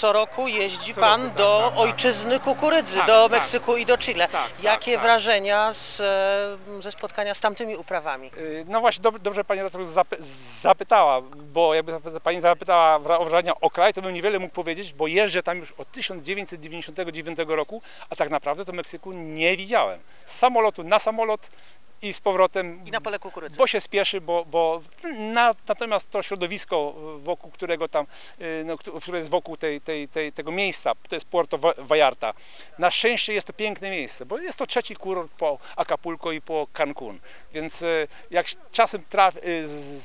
co roku jeździ Co Pan roku, tak, do tak, tak. ojczyzny kukurydzy, Tak, do tak. Meksyku i do Chile. Tak, tak, Jakie tak. wrażenia z, e, ze spotkania z tamtymi uprawami? Y, No właśnie, dob- dobrze Pani redaktor zapy- zapytała, bo jakby Pani zapytała wra- o wrażenia o kraj, to bym niewiele mógł powiedzieć, bo jeżdżę tam już od 1999 roku, a tak naprawdę to Meksyku nie widziałem. Z samolotu na samolot i z powrotem, I na pole kukurydzy. bo się spieszy, bo, bo na, natomiast to środowisko, wokół którego tam, y, no, któ- które jest wokół tej, tej, tej, tego miejsca, to jest Puerto Va- Vallarta. Na szczęście jest to piękne miejsce, bo jest to trzeci kurort po Acapulco i po Cancun, więc y, jak czasem traf,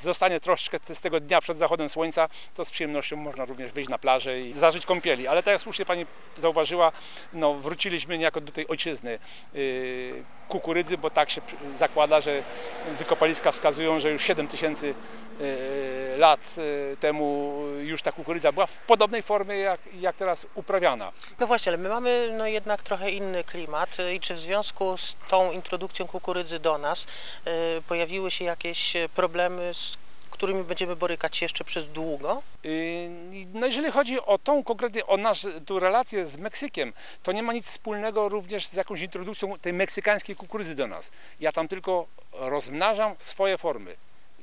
zostanie troszeczkę z tego dnia przed zachodem słońca, to z przyjemnością można również wyjść na plażę i zażyć kąpieli. Ale tak jak słusznie Pani zauważyła, no, wróciliśmy niejako do tej ojczyzny kukurydzy, bo tak się zakłada, że wykopaliska wskazują, że już 7 tysięcy y, lat y, temu już ta kukurydza była w podobnej formie jak, jak teraz uprawiana. No właśnie, ale my mamy no jednak trochę inny klimat y, i czy w związku z tą introdukcją kukurydzy do nas pojawiły się jakieś problemy, z którymi będziemy borykać się jeszcze przez długo? Y, No jeżeli chodzi o tą konkretnie, o nasz, tu relację z Meksykiem, to nie ma nic wspólnego również z jakąś introdukcją tej meksykańskiej kukurydzy do nas. Ja tam tylko rozmnażam swoje formy.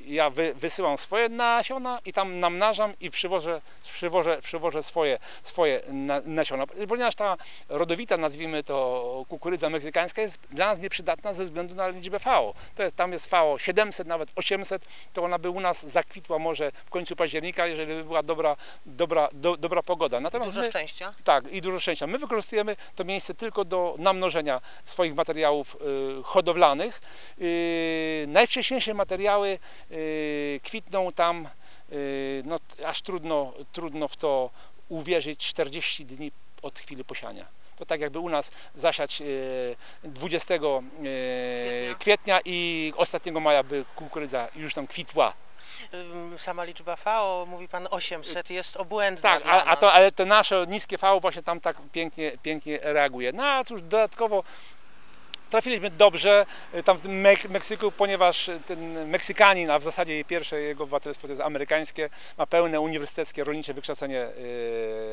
Ja wy, wysyłam swoje nasiona i tam namnażam i przywożę, przywożę, przywożę swoje, swoje na, nasiona. Ponieważ ta rodowita, nazwijmy to kukurydza meksykańska jest dla nas nieprzydatna ze względu na liczbę FAO. To jest, tam jest FAO 700, nawet 800, to ona by u nas zakwitła może w końcu października, jeżeli by była dobra, dobra, do, dobra pogoda. Natomiast Dużo my, szczęścia. tak, i dużo szczęścia. My wykorzystujemy to miejsce tylko do namnożenia swoich materiałów y, hodowlanych. Y, najwcześniejsze materiały kwitną tam, y, no, aż trudno, trudno w to uwierzyć, 40 dni od chwili posiania. To tak jakby u nas zasiać y, 20 y, Kwietnia. kwietnia i ostatniego maja by kukurydza już tam kwitła. Sama liczba FAO, mówi Pan 800, jest obłędna Tak, a, a to, ale to nasze niskie V właśnie tam tak pięknie, pięknie reaguje. No a cóż, dodatkowo trafiliśmy dobrze y, tam w Mek- Meksyku, ponieważ ten Meksykanin, a w zasadzie pierwsze jego obywatelstwo to jest amerykańskie, ma pełne uniwersyteckie rolnicze wykształcenie y,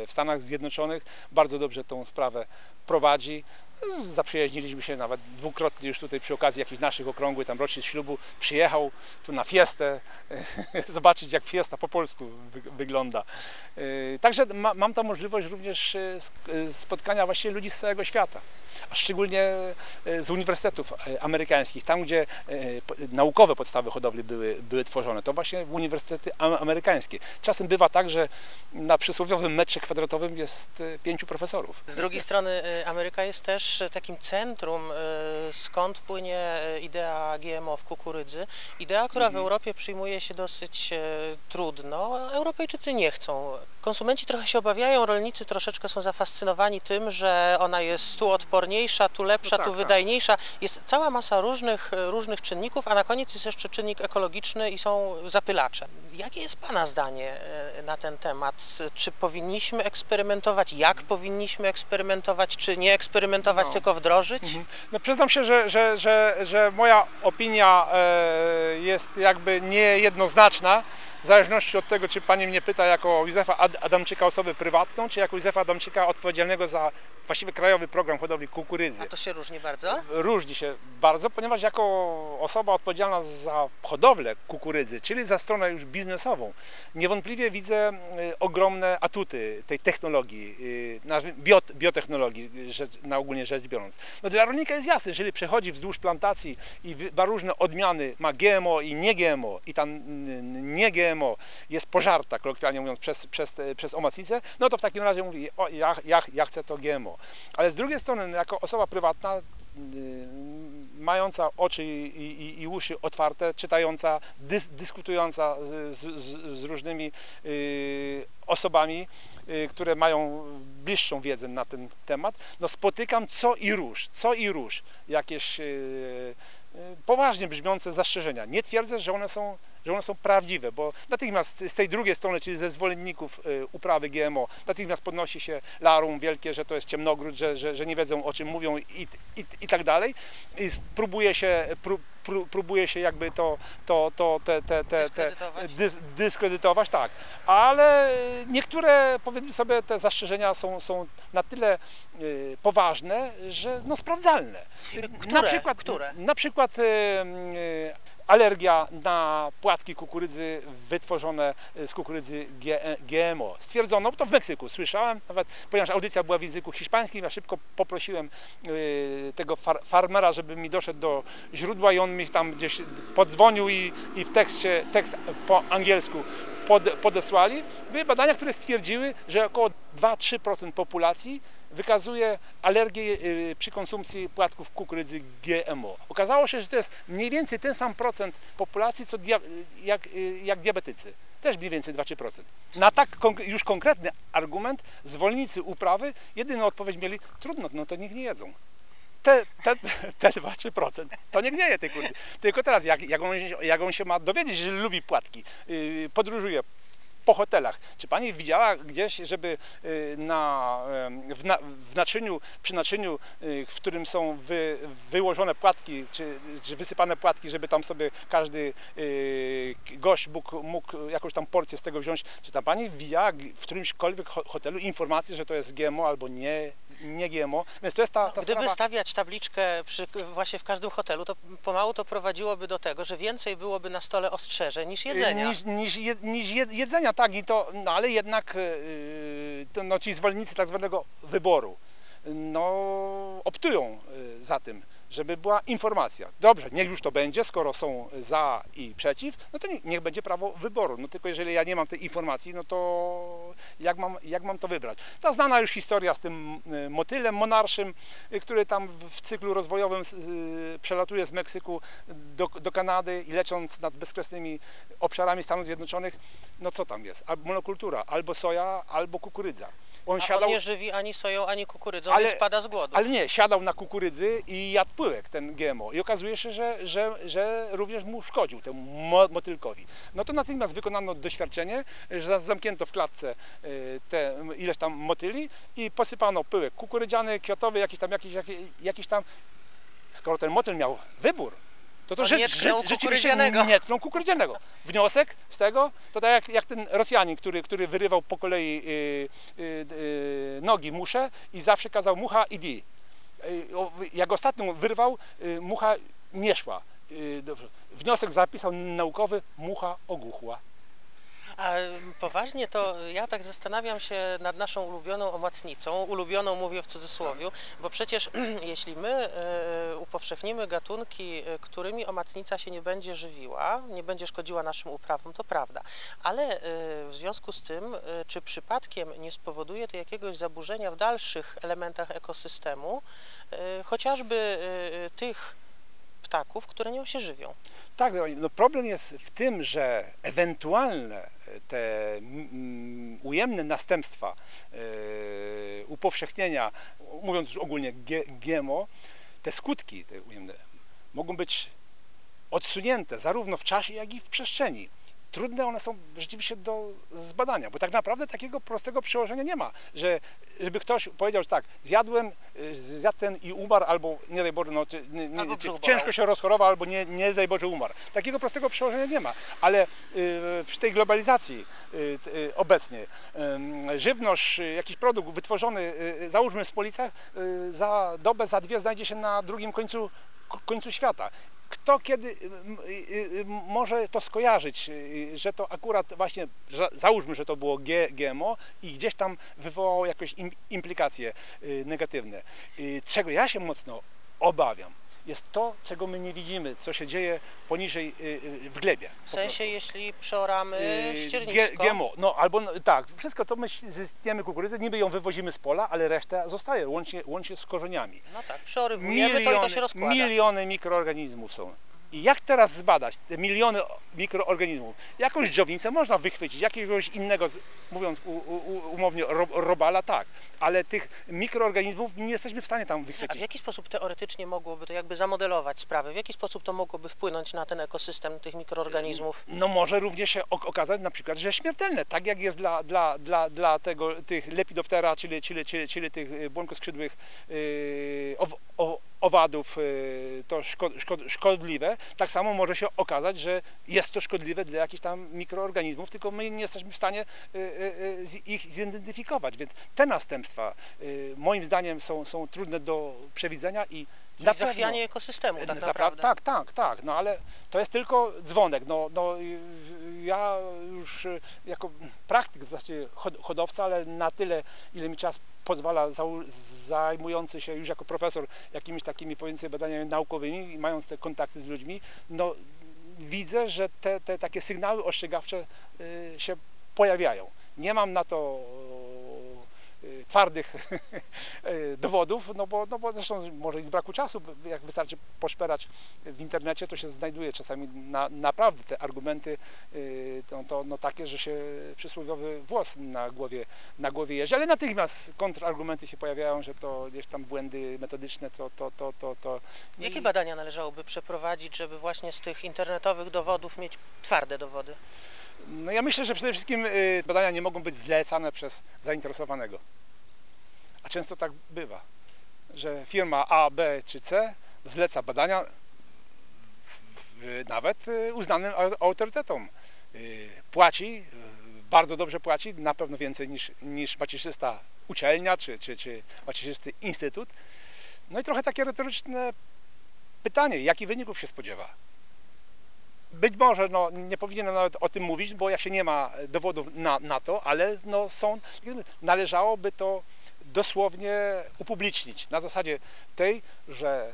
w Stanach Zjednoczonych, bardzo dobrze tą sprawę prowadzi. Zaprzyjaźniliśmy się nawet dwukrotnie już tutaj przy okazji jakichś naszych okrągłych tam rocznic ślubu. Przyjechał tu na fiestę, zobaczyć jak fiesta po polsku wy, wygląda. Yy, Także ma, mam tam możliwość również sk- yy, spotkania właściwie ludzi z całego świata, a szczególnie z uniwersytetów amerykańskich, tam gdzie naukowe podstawy hodowli były, były tworzone, to właśnie uniwersytety am- amerykańskie. Czasem bywa tak, że na przysłowiowym metrze kwadratowym jest pięciu profesorów. Z drugiej strony y, Ameryka jest też y, takim centrum, y, skąd płynie y, idea GMO w kukurydzy. Idea, która w Europie przyjmuje się dosyć trudno, Europejczycy nie chcą. Konsumenci trochę się obawiają, rolnicy troszeczkę są zafascynowani tym, że ona jest tu odporniejsza, tu lepsza, tak, tu tak. wydajniejsza. Jest cała masa różnych, różnych czynników, a na koniec jest jeszcze czynnik ekologiczny i są zapylacze. Jakie jest Pana zdanie na ten temat? Czy powinniśmy eksperymentować? Jak powinniśmy eksperymentować? Czy nie eksperymentować, No. tylko wdrożyć? No przyznam się, że, że, że, że moja opinia e, jest jakby niejednoznaczna, w zależności od tego, czy Pani mnie pyta jako Józefa Ad- Adamczyka osobę prywatną, czy jako Józefa Adamczyka odpowiedzialnego za właściwie krajowy program hodowli kukurydzy. A to się różni bardzo? Różni się bardzo, ponieważ jako osoba odpowiedzialna za hodowlę kukurydzy, czyli za stronę już biznesową, niewątpliwie widzę y, ogromne atuty tej technologii, y, biot, biotechnologii, rzecz, na ogólnie rzecz biorąc. No dla rolnika jest jasne, jeżeli przechodzi wzdłuż plantacji i ma różne odmiany, ma GMO i nie GMO i ta n- nie GMO jest pożarta, kolokwialnie mówiąc, przez, przez, przez omacnicę, no to w takim razie mówi, o, ja, ja, ja chcę to GMO. Ale z drugiej strony, no, jako osoba prywatna, y, mająca oczy i, i, i uszy otwarte, czytająca, dys, dyskutująca z, z, z- z różnymi y, osobami, y, które mają bliższą wiedzę na ten temat, no spotykam co i róż, co i róż jakieś y, y, poważnie brzmiące zastrzeżenia. Nie twierdzę, że one są że one są prawdziwe, bo natychmiast z tej drugiej strony, czyli ze zwolenników uprawy GMO, natychmiast podnosi się larum wielkie, że to jest ciemnogród, że, że, że nie wiedzą o czym mówią i, i, i tak dalej. I próbuje się, próbuje się jakby to, to, to te, te, te, Dyskredytować? dys, dyskredytować, tak. Ale niektóre, powiedzmy sobie, te zastrzeżenia są, są na tyle y, poważne, że no sprawdzalne. Które? Na przykład, Które? Na przykład y, y, alergia na płatki kukurydzy wytworzone z kukurydzy GMO. Stwierdzono, to w Meksyku słyszałem, nawet ponieważ audycja była w języku hiszpańskim, ja szybko poprosiłem y, tego far, farmera, żeby mi doszedł do źródła i on mi tam gdzieś podzwonił i, i w tekście, tekst po angielsku podesłali. Były badania, które stwierdziły, że około 2-3% populacji wykazuje alergię y, przy konsumpcji płatków kukurydzy GMO. Okazało się, że to jest mniej więcej ten sam procent populacji, co dia, jak, y, jak diabetycy. Też mniej więcej 2-3%. Na tak już konkretny argument zwolennicy uprawy jedyną odpowiedź mieli, trudno, no to niech nie jedzą. Te, te, te 2-3% to nie gnieje tej kurdy. Tylko teraz, jak, jak, on, jak on się ma dowiedzieć, że lubi płatki, yy, podróżuje po hotelach. Czy pani widziała gdzieś, żeby y, na, em, w, na, w naczyniu, przy naczyniu, y, w którym są wy, wyłożone płatki, czy, czy wysypane płatki, żeby tam sobie każdy gość mógł, mógł jakąś tam porcję z tego wziąć. Czy tam pani widziała w którymśkolwiek ho- hotelu informację, że to jest GMO albo nie, nie GMO? Więc to jest ta, ta Gdyby sprawa... stawiać tabliczkę przy, właśnie w każdym hotelu, to pomału to prowadziłoby do tego, że więcej byłoby na stole ostrzeżeń niż jedzenia. Niż, niż, je, niż jed- jedzenia, tak, i to, no ale jednak yy, to, no, ci zwolennicy tak zwanego wyboru no, optują y, za tym, żeby była informacja. Dobrze, niech już to będzie, skoro są za i przeciw, no to nie, niech będzie prawo wyboru. No tylko jeżeli ja nie mam tej informacji, no to jak mam, jak mam to wybrać? Ta znana już historia z tym y, motylem monarszym, y, który tam w- cyklu rozwojowym y, przelatuje z Meksyku do, do Kanady i lecząc nad bezkresnymi obszarami Stanów Zjednoczonych, no co tam jest? Albo monokultura, albo soja, albo kukurydza. On siadał, on nie żywi ani soją, ani kukurydzą, Ale- więc pada z głodu. ale nie, siadał na kukurydzy i jadł pyłek ten GMO. I okazuje się, że, że, że również mu szkodził, temu mo- motylkowi. No to natychmiast wykonano doświadczenie, że za- zamknięto w klatce y, te ileś tam motyli i posypano pyłek kukurydziany, kwiatowy, jakiś tam, jakiś, jakiś, jakiś tam. Skoro ten motyl miał wybór, to to On rze- nie tknął rze- rzeczywiście kukurydzianego. nie tknął kukurydzianego. Wniosek z tego, to tak jak, jak ten Rosjanin, który, który wyrywał po kolei y, y, y, nogi musze i zawsze kazał mucha idi. O, Jak ostatnią wyrwał, y, mucha nie szła. Y. Wniosek zapisał naukowy, mucha ogłuchła. A ym, poważnie to ja tak zastanawiam się nad naszą ulubioną omacnicą. Ulubioną mówię w cudzysłowie, bo przecież jeśli my e, upowszechnimy gatunki, e, którymi omacnica się nie będzie żywiła, nie będzie szkodziła naszym uprawom, to prawda. Ale e, w związku z tym, czy przypadkiem nie spowoduje to jakiegoś zaburzenia w dalszych elementach ekosystemu, chociażby tych ptaków, które nią się żywią? Tak, no, no problem jest w tym, że ewentualne te mm, ujemne następstwa e, upowszechnienia, mówiąc już ogólnie GMO, te skutki te ujemne mogą być odsunięte zarówno w czasie, jak i w przestrzeni. Trudne one są rzeczywiście do zbadania, bo tak naprawdę takiego prostego przełożenia nie ma, że żeby ktoś powiedział, że tak, zjadłem, y, zjadł ten i umarł, albo nie daj Boże, no, nie, nie, ciężko się rozchorował, albo nie, nie daj Boże umarł. Takiego prostego przełożenia nie ma, ale y, przy tej globalizacji y, y, obecnie żywność, y, jakiś produkt wytworzony, y, załóżmy w Policach, y, za dobę, za dwie znajdzie się na drugim końcu, końcu świata. Kto kiedy y, y, y, może to skojarzyć, że to akurat właśnie, załóżmy, że to było GMO i gdzieś tam wywołało jakieś im, implikacje negatywne. Czego ja się mocno obawiam, jest to, czego my nie widzimy, co się dzieje poniżej y, y, w glebie. W sensie, jeśli przeoramy Yy, ściernisko, GMO, no albo no, tak, wszystko to my zyskujemy kukurydzę, niby ją wywozimy z pola, ale reszta zostaje, łącznie, łącznie z korzeniami. no tak, przeorywujemy to i to się rozkłada. miliony mikroorganizmów są. I jak teraz zbadać te miliony mikroorganizmów? Jakąś dżownicę można wychwycić, jakiegoś innego, mówiąc u, u, umownie, ro, robala, tak, ale tych mikroorganizmów nie jesteśmy w stanie tam A w wychwycić. jaki sposób teoretycznie mogłoby to jakby zamodelować sprawę? W jaki sposób to mogłoby wpłynąć na ten ekosystem tych mikroorganizmów? No może również się ok- okazać na przykład, że śmiertelne, tak jak jest dla, dla, dla, dla tego, tych lepidoptera, czyli, czyli, czyli, czyli tych y, błonkoskrzydłych yy, ow, o, owadów, yy, to szko, szko, szkodliwe, tak samo może się okazać, że jest to szkodliwe dla jakichś tam mikroorganizmów, tylko my nie jesteśmy w stanie y, y, y, ich zidentyfikować, więc te następstwa y, moim zdaniem są, są trudne do przewidzenia i Czyli na pewno- zachwianie ekosystemu tak naprawdę. Tak, tak, tak, no ale to jest tylko dzwonek. No, no, ja już y, jako praktyk, hod- hodowca, ale na tyle, ile mi czas pozwala, zajmujący się już jako profesor jakimiś takimi powiedzmy badaniami naukowymi i mając te kontakty z ludźmi, no widzę, że te, te takie sygnały ostrzegawcze y, się pojawiają. Nie mam na to twardych y, dowodów, no bo, no bo zresztą może i z braku czasu, jak wystarczy poszperać w internecie, to się znajduje czasami na, naprawdę te argumenty y, to, no takie, że się przysłowiowy włos na głowie, na głowie jeży, ale natychmiast kontrargumenty się pojawiają, że to gdzieś tam błędy metodyczne, to, to, to, to, to Jakie i- badania należałoby przeprowadzić, żeby właśnie z tych internetowych dowodów mieć twarde dowody? No ja myślę, że przede wszystkim y, badania nie mogą być zlecane przez zainteresowanego. A często tak bywa, że firma A, B czy C zleca badania nawet y, uznanym au- autorytetom. Y, Płaci, bardzo dobrze płaci, na pewno więcej niż, niż macierzysta uczelnia czy, czy, czy macierzysty instytut. No i trochę takie retoryczne pytanie, jakich wyników się spodziewa? Być może no, nie powinienem nawet o tym mówić, bo jak się nie ma dowodów na, na to, ale no, są, należałoby to dosłownie upublicznić na zasadzie tej, że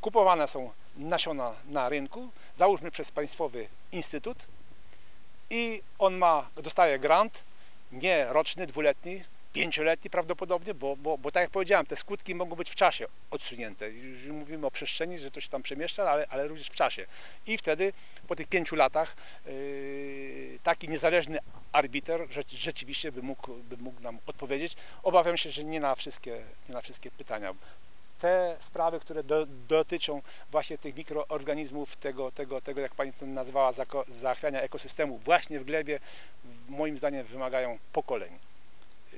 kupowane są nasiona na rynku, załóżmy przez państwowy instytut i on ma, dostaje grant, nie roczny, dwuletni, pięcioletni prawdopodobnie, bo, bo, bo tak jak powiedziałem, te skutki mogą być w czasie odsunięte. Już mówimy o przestrzeni, że to się tam przemieszcza, ale, ale również w czasie. I wtedy po tych pięciu latach yy, taki niezależny arbiter rze- rzeczywiście by mógł, by mógł nam odpowiedzieć. Obawiam się, że nie na wszystkie, nie na wszystkie pytania. Te sprawy, które do, dotyczą właśnie tych mikroorganizmów, tego, tego, tego jak Pani to nazwała, zachwiania ekosystemu właśnie w glebie, moim zdaniem wymagają pokoleń.